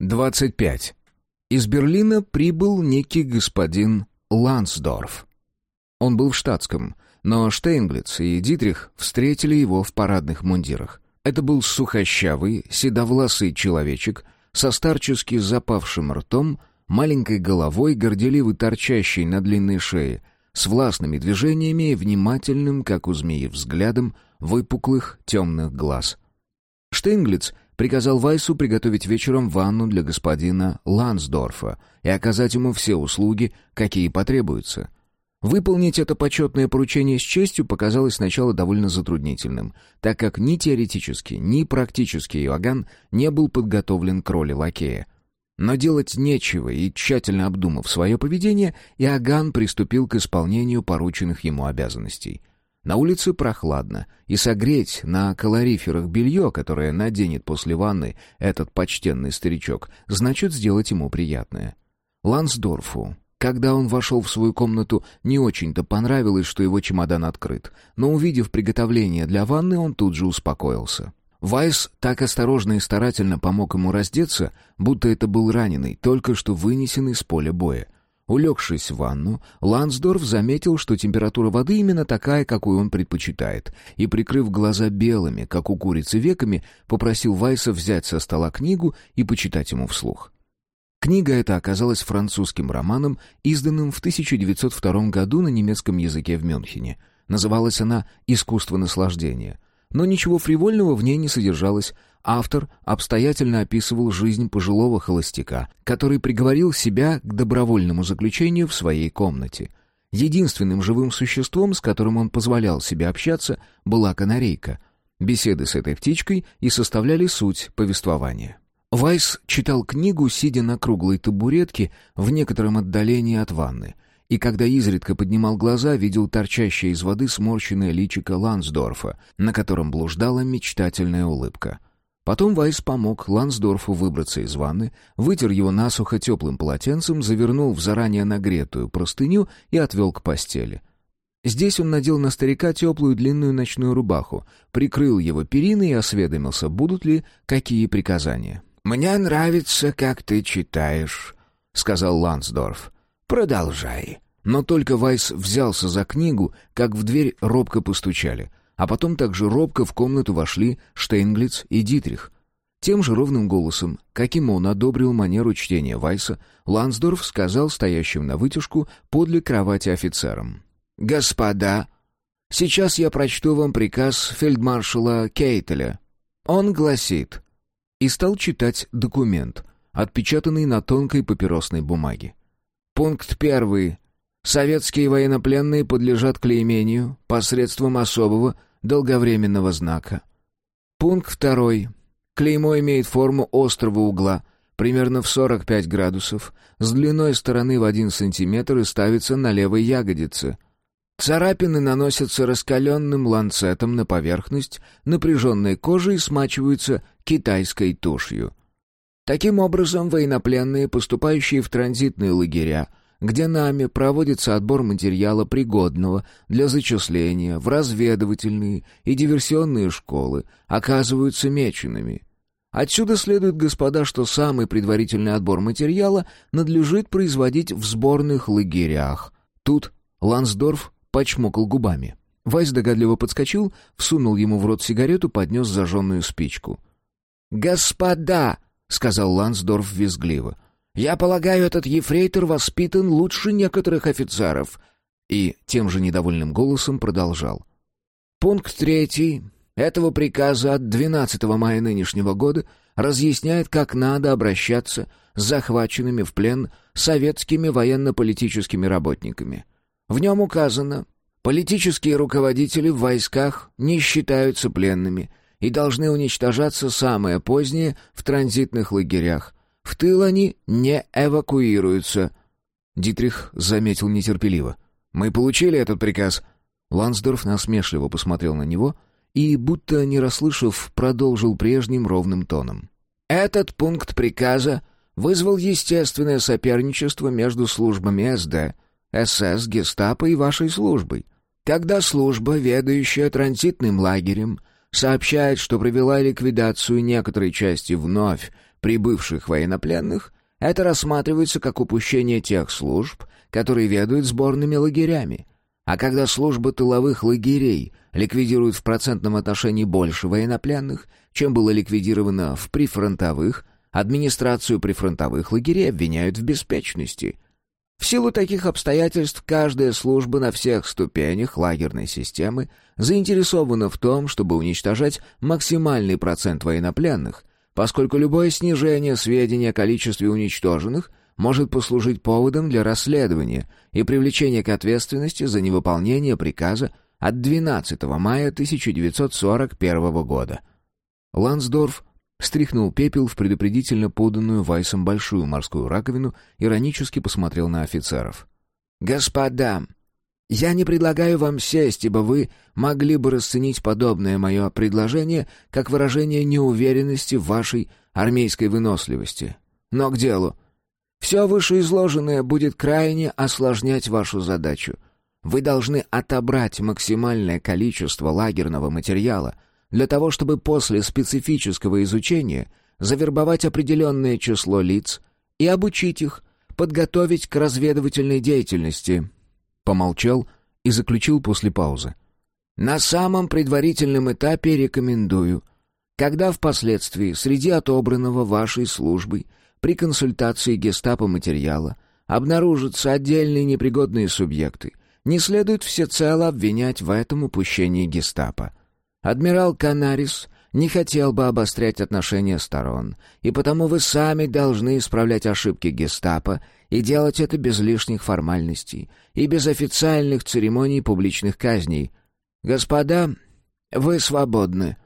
25. Из Берлина прибыл некий господин Лансдорф. Он был в штатском, но Штейнглиц и Дитрих встретили его в парадных мундирах. Это был сухощавый, седовласый человечек со старчески запавшим ртом, маленькой головой, горделиво торчащей на длинной шее, с властными движениями и внимательным, как у змеи, взглядом выпуклых темных глаз. Штейнглиц — приказал Вайсу приготовить вечером ванну для господина Лансдорфа и оказать ему все услуги, какие потребуются. Выполнить это почетное поручение с честью показалось сначала довольно затруднительным, так как ни теоретически, ни практически Иоганн не был подготовлен к роли лакея. Но делать нечего, и тщательно обдумав свое поведение, Иоганн приступил к исполнению порученных ему обязанностей. На улице прохладно, и согреть на калориферах белье, которое наденет после ванны этот почтенный старичок, значит сделать ему приятное. Лансдорфу, когда он вошел в свою комнату, не очень-то понравилось, что его чемодан открыт, но увидев приготовление для ванны, он тут же успокоился. Вайс так осторожно и старательно помог ему раздеться, будто это был раненый, только что вынесенный с поля боя — Улегшись в ванну, Лансдорф заметил, что температура воды именно такая, какую он предпочитает, и, прикрыв глаза белыми, как у курицы веками, попросил Вайса взять со стола книгу и почитать ему вслух. Книга эта оказалась французским романом, изданным в 1902 году на немецком языке в Мюнхене. Называлась она «Искусство наслаждения», но ничего фривольного в ней не содержалось, Автор обстоятельно описывал жизнь пожилого холостяка, который приговорил себя к добровольному заключению в своей комнате. Единственным живым существом, с которым он позволял себе общаться, была канарейка. Беседы с этой птичкой и составляли суть повествования. Вайс читал книгу, сидя на круглой табуретке в некотором отдалении от ванны, и когда изредка поднимал глаза, видел торчащее из воды сморщенное личико Лансдорфа, на котором блуждала мечтательная улыбка — Потом Вайс помог Лансдорфу выбраться из ванны, вытер его насухо теплым полотенцем, завернул в заранее нагретую простыню и отвел к постели. Здесь он надел на старика теплую длинную ночную рубаху, прикрыл его периной и осведомился, будут ли какие приказания. «Мне нравится, как ты читаешь», — сказал Лансдорф. «Продолжай». Но только Вайс взялся за книгу, как в дверь робко постучали. А потом также робко в комнату вошли Штейнглиц и Дитрих. Тем же ровным голосом, каким он одобрил манеру чтения Вайса, Лансдорф сказал стоящим на вытяжку подле кровати офицерам. «Господа, сейчас я прочту вам приказ фельдмаршала Кейтеля. Он гласит...» И стал читать документ, отпечатанный на тонкой папиросной бумаге. Пункт первый. Советские военнопленные подлежат клеймению посредством особого долговременного знака. Пункт второй. Клеймо имеет форму острого угла, примерно в 45 градусов, с длиной стороны в 1 сантиметр и ставится на левой ягодице. Царапины наносятся раскаленным ланцетом на поверхность напряженной кожи и смачиваются китайской тушью. Таким образом, военнопленные, поступающие в транзитные лагеря, где нами проводится отбор материала пригодного для зачисления в разведывательные и диверсионные школы, оказываются меченными. Отсюда следует, господа, что самый предварительный отбор материала надлежит производить в сборных лагерях. Тут Лансдорф почмокал губами. Вайс догадливо подскочил, всунул ему в рот сигарету, поднес зажженную спичку. «Господа!» — сказал Лансдорф визгливо — я полагаю, этот ефрейтор воспитан лучше некоторых офицеров». И тем же недовольным голосом продолжал. Пункт третий этого приказа от 12 мая нынешнего года разъясняет, как надо обращаться с захваченными в плен советскими военно-политическими работниками. В нем указано, политические руководители в войсках не считаются пленными и должны уничтожаться самое позднее в транзитных лагерях, в тыл они не эвакуируются». Дитрих заметил нетерпеливо. «Мы получили этот приказ». Лансдорф насмешливо посмотрел на него и, будто не расслышав, продолжил прежним ровным тоном. «Этот пункт приказа вызвал естественное соперничество между службами СД, СС, Гестапо и вашей службой. Когда служба, ведающая транзитным лагерем, сообщает, что провела ликвидацию некоторой части вновь прибывших военнопленных, это рассматривается как упущение тех служб, которые ведают сборными лагерями. А когда служба тыловых лагерей ликвидирует в процентном отношении больше военнопленных, чем было ликвидировано в прифронтовых, администрацию прифронтовых лагерей обвиняют в беспечности. В силу таких обстоятельств каждая служба на всех ступенях лагерной системы заинтересована в том, чтобы уничтожать максимальный процент военнопленных, поскольку любое снижение сведений о количестве уничтоженных может послужить поводом для расследования и привлечения к ответственности за невыполнение приказа от 12 мая 1941 года. Лансдорф стряхнул пепел в предупредительно поданную Вайсом большую морскую раковину, иронически посмотрел на офицеров. «Господа, я не предлагаю вам сесть, ибо вы могли бы расценить подобное мое предложение как выражение неуверенности в вашей армейской выносливости. Но к делу. Все вышеизложенное будет крайне осложнять вашу задачу. Вы должны отобрать максимальное количество лагерного материала для того, чтобы после специфического изучения завербовать определенное число лиц и обучить их, подготовить к разведывательной деятельности. Помолчал и заключил после паузы. На самом предварительном этапе рекомендую, когда впоследствии среди отобранного вашей службой при консультации гестапо материала обнаружатся отдельные непригодные субъекты, не следует всецело обвинять в этом упущении гестапо. Адмирал Канарис не хотел бы обострять отношения сторон, и потому вы сами должны исправлять ошибки гестапо и делать это без лишних формальностей и без официальных церемоний публичных казней. Господа, вы свободны».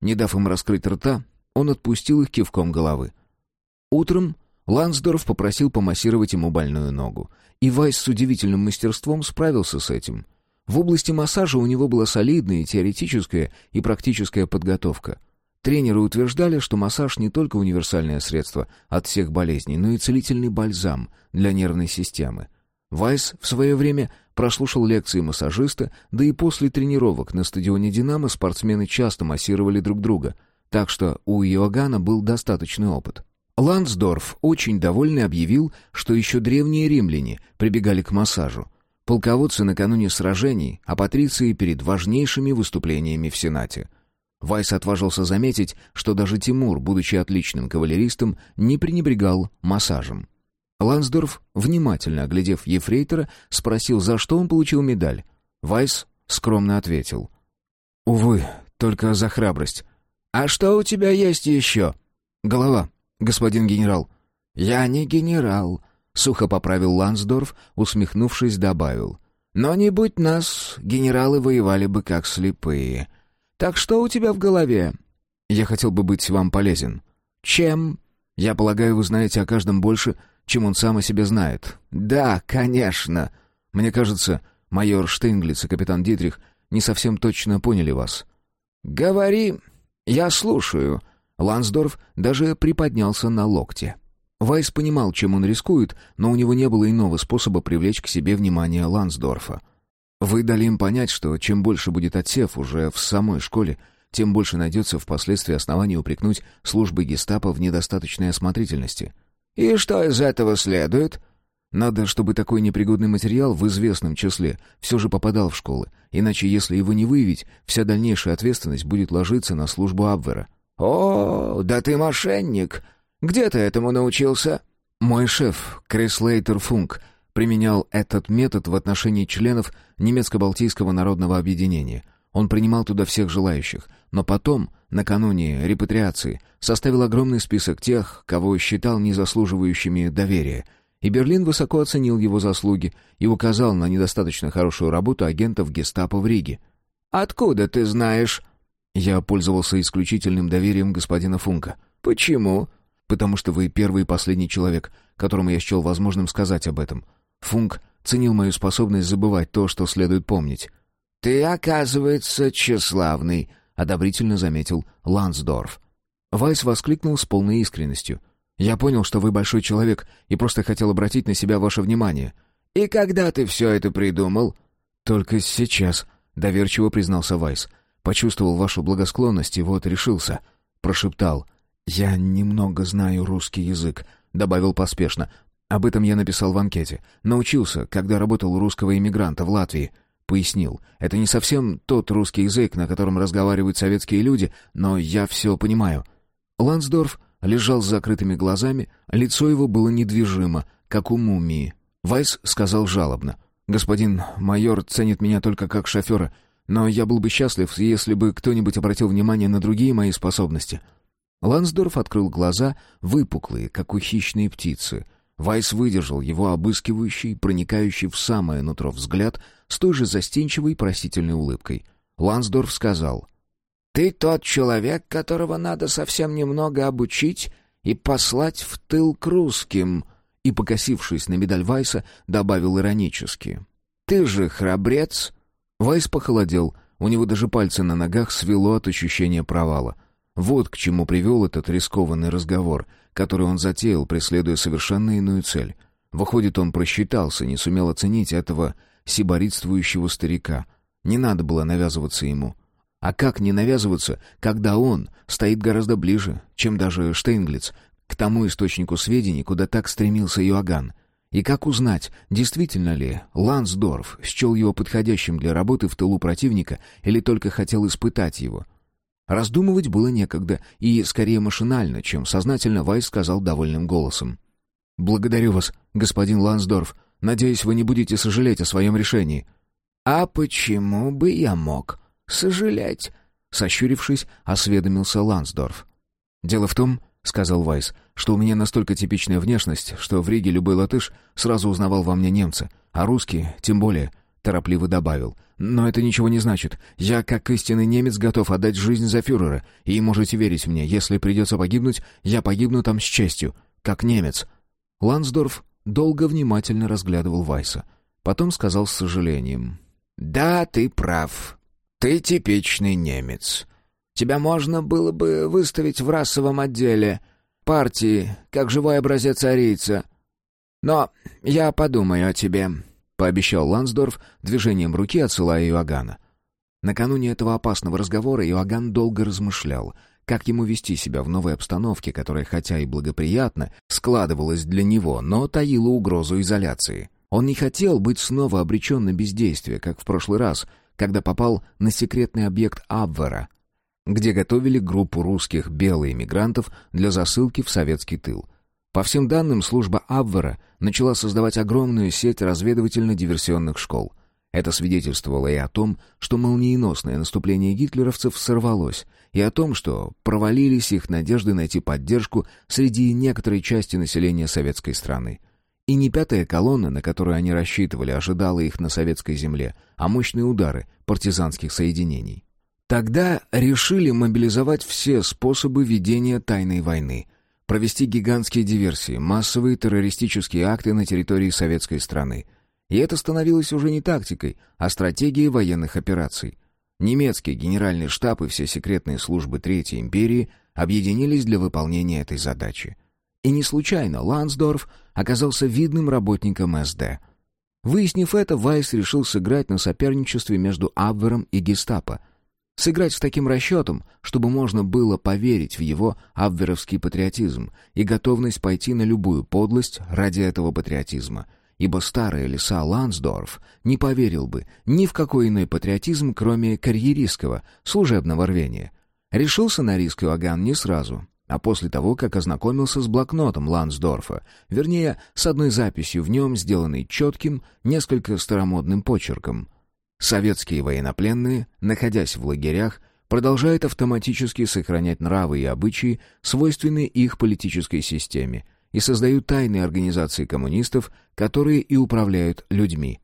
Не дав им раскрыть рта, он отпустил их кивком головы. Утром Лансдорф попросил помассировать ему больную ногу, и Вайс с удивительным мастерством справился с этим. В области массажа у него была солидная теоретическая и практическая подготовка. Тренеры утверждали, что массаж не только универсальное средство от всех болезней, но и целительный бальзам для нервной системы. Вайс в свое время прослушал лекции массажиста, да и после тренировок на стадионе «Динамо» спортсмены часто массировали друг друга, так что у Иоганна был достаточный опыт. Лансдорф, очень довольный, объявил, что еще древние римляне прибегали к массажу. Полководцы накануне сражений, а патриции перед важнейшими выступлениями в Сенате. Вайс отважился заметить, что даже Тимур, будучи отличным кавалеристом, не пренебрегал массажем. Лансдорф, внимательно оглядев ефрейтора, спросил, за что он получил медаль. Вайс скромно ответил. «Увы, только за храбрость». «А что у тебя есть еще?» «Голова», господин генерал». «Я не генерал», — сухо поправил Лансдорф, усмехнувшись, добавил. «Но не будь нас, генералы воевали бы как слепые. Так что у тебя в голове?» «Я хотел бы быть вам полезен». «Чем?» «Я полагаю, вы знаете о каждом больше, чем он сам о себе знает». «Да, конечно». «Мне кажется, майор Штейнглиц и капитан Дитрих не совсем точно поняли вас». «Говори, я слушаю», Лансдорф даже приподнялся на локте. Вайс понимал, чем он рискует, но у него не было иного способа привлечь к себе внимание Лансдорфа. Вы дали им понять, что чем больше будет отсев уже в самой школе, тем больше найдется впоследствии оснований упрекнуть службы гестапо в недостаточной осмотрительности. «И что из этого следует?» «Надо, чтобы такой непригодный материал в известном числе все же попадал в школы, иначе если его не выявить, вся дальнейшая ответственность будет ложиться на службу Абвера». «О, да ты мошенник! Где ты этому научился?» «Мой шеф, Крис Лейтер Функ, применял этот метод в отношении членов немецко-балтийского народного объединения. Он принимал туда всех желающих, но потом, накануне репатриации, составил огромный список тех, кого считал незаслуживающими доверия, и Берлин высоко оценил его заслуги и указал на недостаточно хорошую работу агентов гестапо в Риге. «Откуда ты знаешь?» Я пользовался исключительным доверием господина Функа. Почему? Потому что вы первый и последний человек, которому я счел возможным сказать об этом. Функ ценил мою способность забывать то, что следует помнить. Ты, оказывается, тщеславный, одобрительно заметил Лансдорф. Вайс воскликнул с полной искренностью. «Я понял, что вы большой человек, и просто хотел обратить на себя ваше внимание». «И когда ты все это придумал?» «Только сейчас», — доверчиво признался Вайс. Почувствовал вашу благосклонность и вот решился. Прошептал. «Я немного знаю русский язык», — добавил поспешно. «Об этом я написал в анкете. Научился, когда работал у русского иммигранта в Латвии». Пояснил. «Это не совсем тот русский язык, на котором разговаривают советские люди, но я все понимаю». Лансдорф лежал с закрытыми глазами, лицо его было недвижимо, как у мумии. Вайс сказал жалобно. «Господин майор ценит меня только как шофера, но я был бы счастлив, если бы кто-нибудь обратил внимание на другие мои способности». Лансдорф открыл глаза, выпуклые, как у хищной птицы. Вайс выдержал его обыскивающий, проникающий в самое нутро взгляд с той же застенчивой просительной улыбкой. Лансдорф сказал, «Ты тот человек, которого надо совсем немного обучить и послать в тыл к русским», и, покосившись на медаль Вайса, добавил иронически. «Ты же храбрец!» Вайс похолодел, у него даже пальцы на ногах свело от ощущения провала. Вот к чему привел этот рискованный разговор, который он затеял, преследуя совершенно иную цель. Выходит, он просчитался, не сумел оценить этого сиборитствующего старика. Не надо было навязываться ему. А как не навязываться, когда он стоит гораздо ближе, чем даже Штейнглиц, к тому источнику сведений, куда так стремился Иоганн? И как узнать, действительно ли Лансдорф счел его подходящим для работы в тылу противника или только хотел испытать его? Раздумывать было некогда, и скорее машинально, чем сознательно Вайс сказал довольным голосом. «Благодарю вас, господин Лансдорф. Надеюсь, вы не будете сожалеть о своем решении». «А почему бы я мог сожалеть?» Сощурившись, осведомился Лансдорф. «Дело в том, — сказал Вайс, — что у меня настолько типичная внешность, что в Риге любой латыш сразу узнавал во мне немца, а русский тем более, — торопливо добавил. «Но это ничего не значит. Я, как истинный немец, готов отдать жизнь за фюрера, и можете верить мне, если придется погибнуть, я погибну там с честью, как немец». Лансдорф долго внимательно разглядывал Вайса. Потом сказал с сожалением. «Да, ты прав. Ты типичный немец. Тебя можно было бы выставить в расовом отделе партии, как живой образец арийца. Но я подумаю о тебе», — пообещал Лансдорф, движением руки отсылая Иоганна. Накануне этого опасного разговора Иоганн долго размышлял, как ему вести себя в новой обстановке, которая, хотя и благоприятно, складывалась для него, но таила угрозу изоляции. Он не хотел быть снова обречен на бездействие, как в прошлый раз, когда попал на секретный объект Абвера — где готовили группу русских белых иммигрантов для засылки в советский тыл. По всем данным, служба Абвера начала создавать огромную сеть разведывательно-диверсионных школ. Это свидетельствовало и о том, что молниеносное наступление гитлеровцев сорвалось, и о том, что провалились их надежды найти поддержку среди некоторой части населения советской страны. И не пятая колонна, на которую они рассчитывали, ожидала их на советской земле, а мощные удары партизанских соединений. Тогда решили мобилизовать все способы ведения тайной войны, провести гигантские диверсии, массовые террористические акты на территории советской страны. И это становилось уже не тактикой, а стратегией военных операций. Немецкий генеральный штаб и все секретные службы Третьей империи объединились для выполнения этой задачи. И не случайно Лансдорф оказался видным работником СД. Выяснив это, Вайс решил сыграть на соперничестве между Абвером и Гестапо — Сыграть с таким расчетом, чтобы можно было поверить в его абверовский патриотизм и готовность пойти на любую подлость ради этого патриотизма. Ибо старый лиса Лансдорф не поверил бы ни в какой иной патриотизм, кроме карьеристского, служебного рвения. Решился на риск Иоганн не сразу, а после того, как ознакомился с блокнотом Лансдорфа, вернее, с одной записью в нем, сделанной четким, несколько старомодным почерком — Советские военнопленные, находясь в лагерях, продолжают автоматически сохранять нравы и обычаи, свойственные их политической системе, и создают тайные организации коммунистов, которые и управляют людьми.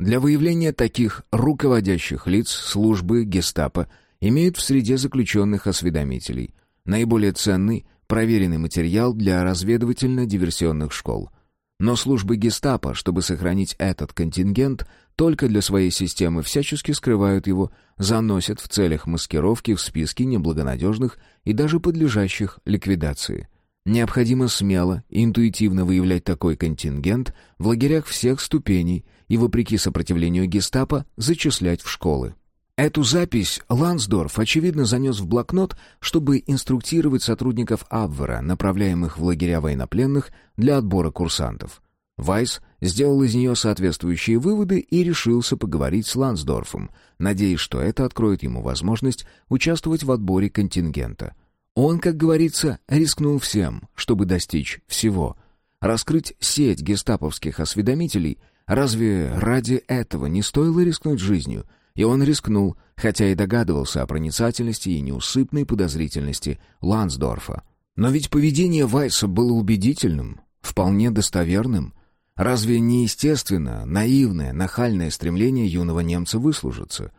Для выявления таких руководящих лиц службы гестапо имеют в среде заключенных осведомителей. Наиболее ценный, проверенный материал для разведывательно-диверсионных школ – но службы гестапо, чтобы сохранить этот контингент, только для своей системы всячески скрывают его, заносят в целях маскировки в списки неблагонадежных и даже подлежащих ликвидации. Необходимо смело и интуитивно выявлять такой контингент в лагерях всех ступеней и, вопреки сопротивлению гестапо, зачислять в школы. Эту запись Лансдорф, очевидно, занес в блокнот, чтобы инструктировать сотрудников Абвера, направляемых в лагеря военнопленных для отбора курсантов. Вайс сделал из нее соответствующие выводы и решился поговорить с Лансдорфом, надеясь, что это откроет ему возможность участвовать в отборе контингента. Он, как говорится, рискнул всем, чтобы достичь всего. Раскрыть сеть гестаповских осведомителей, разве ради этого не стоило рискнуть жизнью — и он рискнул, хотя и догадывался о проницательности и неусыпной подозрительности Лансдорфа. Но ведь поведение Вайса было убедительным, вполне достоверным. Разве не естественно наивное, нахальное стремление юного немца выслужиться?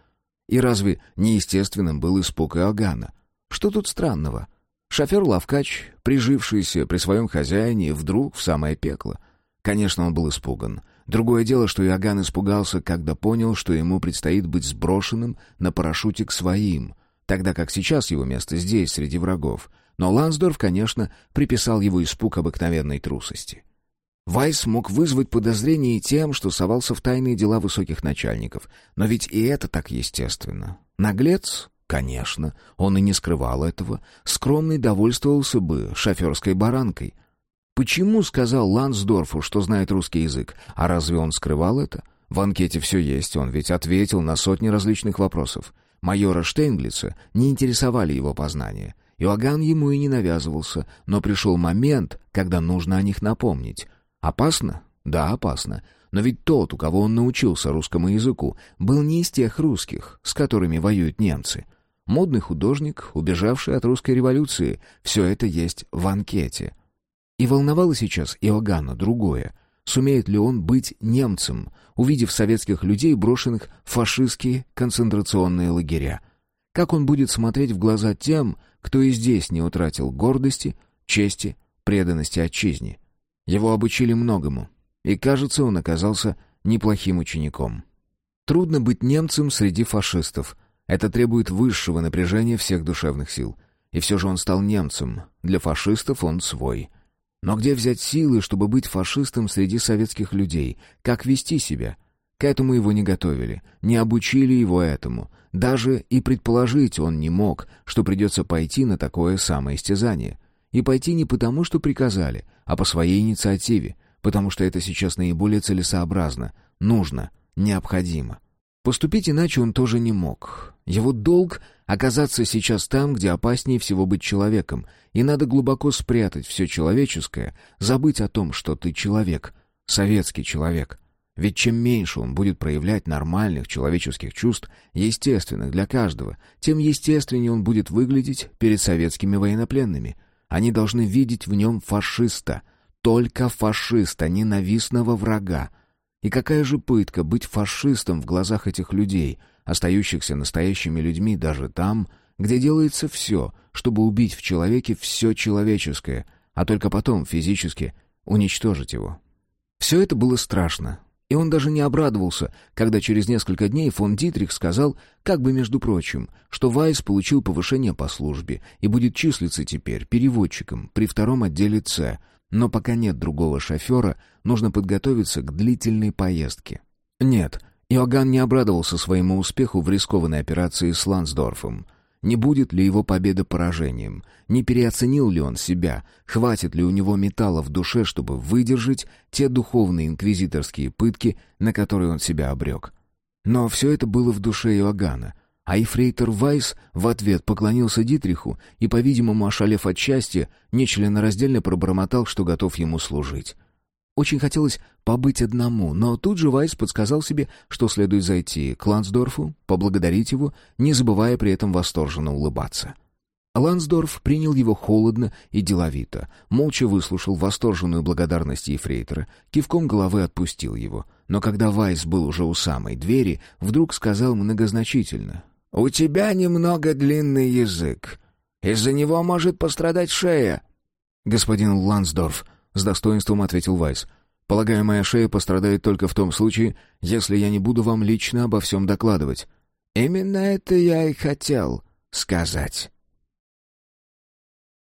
И разве неестественным был испуг Иоганна? Что тут странного? Шофер-лавкач, прижившийся при своем хозяине, вдруг в самое пекло. Конечно, он был испуган. Другое дело, что Иоганн испугался, когда понял, что ему предстоит быть сброшенным на парашюте к своим, тогда как сейчас его место здесь, среди врагов. Но Лансдорф, конечно, приписал его испуг обыкновенной трусости. Вайс мог вызвать подозрение тем, что совался в тайные дела высоких начальников. Но ведь и это так естественно. Наглец? Конечно. Он и не скрывал этого. Скромный довольствовался бы шоферской баранкой. Почему сказал Лансдорфу, что знает русский язык? А разве он скрывал это? В анкете все есть, он ведь ответил на сотни различных вопросов. Майора Штейнглица не интересовали его познания. Иоганн ему и не навязывался, но пришел момент, когда нужно о них напомнить. Опасно? Да, опасно. Но ведь тот, у кого он научился русскому языку, был не из тех русских, с которыми воюют немцы. Модный художник, убежавший от русской революции, все это есть в анкете — и волновало сейчас Иоганна другое. Сумеет ли он быть немцем, увидев советских людей, брошенных в фашистские концентрационные лагеря? Как он будет смотреть в глаза тем, кто и здесь не утратил гордости, чести, преданности отчизне? Его обучили многому, и, кажется, он оказался неплохим учеником. Трудно быть немцем среди фашистов. Это требует высшего напряжения всех душевных сил. И все же он стал немцем. Для фашистов он свой — но где взять силы, чтобы быть фашистом среди советских людей? Как вести себя? К этому его не готовили, не обучили его этому. Даже и предположить он не мог, что придется пойти на такое самоистязание. И пойти не потому, что приказали, а по своей инициативе, потому что это сейчас наиболее целесообразно, нужно, необходимо. Поступить иначе он тоже не мог. Его долг — оказаться сейчас там, где опаснее всего быть человеком, и надо глубоко спрятать все человеческое, забыть о том, что ты человек, советский человек. Ведь чем меньше он будет проявлять нормальных человеческих чувств, естественных для каждого, тем естественнее он будет выглядеть перед советскими военнопленными. Они должны видеть в нем фашиста, только фашиста, ненавистного врага, и какая же пытка быть фашистом в глазах этих людей, остающихся настоящими людьми даже там, где делается все, чтобы убить в человеке все человеческое, а только потом физически уничтожить его. Все это было страшно, и он даже не обрадовался, когда через несколько дней фон Дитрих сказал, как бы между прочим, что Вайс получил повышение по службе и будет числиться теперь переводчиком при втором отделе С, но пока нет другого шофера, нужно подготовиться к длительной поездке. Нет, Иоганн не обрадовался своему успеху в рискованной операции с Лансдорфом. Не будет ли его победа поражением? Не переоценил ли он себя? Хватит ли у него металла в душе, чтобы выдержать те духовные инквизиторские пытки, на которые он себя обрек? Но все это было в душе Иоганна, а Ефрейтор Вайс в ответ поклонился Дитриху и, по-видимому, ошалев от счастья, нечленораздельно пробормотал, что готов ему служить. Очень хотелось побыть одному, но тут же Вайс подсказал себе, что следует зайти к Лансдорфу, поблагодарить его, не забывая при этом восторженно улыбаться. Лансдорф принял его холодно и деловито, молча выслушал восторженную благодарность Ефрейтора, кивком головы отпустил его. Но когда Вайс был уже у самой двери, вдруг сказал многозначительно «У тебя немного длинный язык. Из-за него может пострадать шея». «Господин Лансдорф», — с достоинством ответил Вайс, «полагаю, моя шея пострадает только в том случае, если я не буду вам лично обо всем докладывать». «Именно это я и хотел сказать».